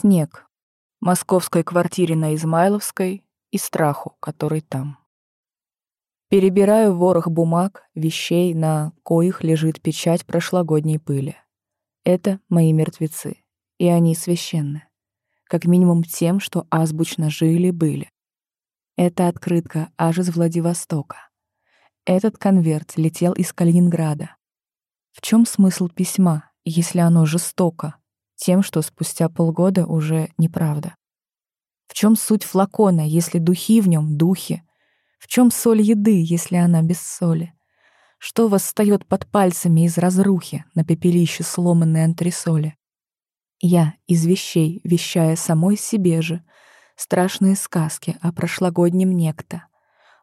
Снег. Московской квартире на Измайловской и страху, который там. Перебираю ворох бумаг, вещей, на коих лежит печать прошлогодней пыли. Это мои мертвецы, и они священны. Как минимум тем, что азбучно жили-были. Это открытка аж из Владивостока. Этот конверт летел из Калининграда. В чем смысл письма, если оно жестоко, тем, что спустя полгода уже неправда. В чем суть флакона, если духи в нем духи? В чем соль еды, если она без соли? Что восстает под пальцами из разрухи на пепелище сломанной антресоли? Я из вещей, вещая самой себе же, страшные сказки о прошлогоднем некто.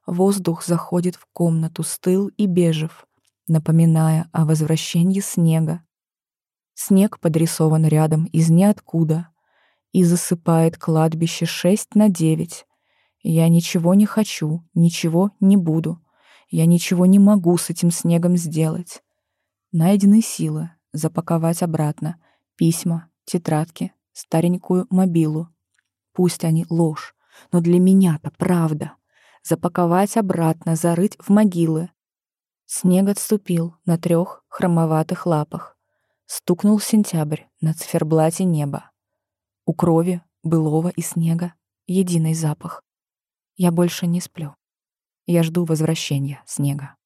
Воздух заходит в комнату стыл и бежев, напоминая о возвращении снега, Снег подрисован рядом из ниоткуда и засыпает кладбище шесть на девять. Я ничего не хочу, ничего не буду. Я ничего не могу с этим снегом сделать. Найдены силы запаковать обратно письма, тетрадки, старенькую мобилу. Пусть они ложь, но для меня-то правда. Запаковать обратно, зарыть в могилы. Снег отступил на трех хромоватых лапах. Стукнул сентябрь на циферблате неба. У крови, былого и снега единый запах. Я больше не сплю. Я жду возвращения снега.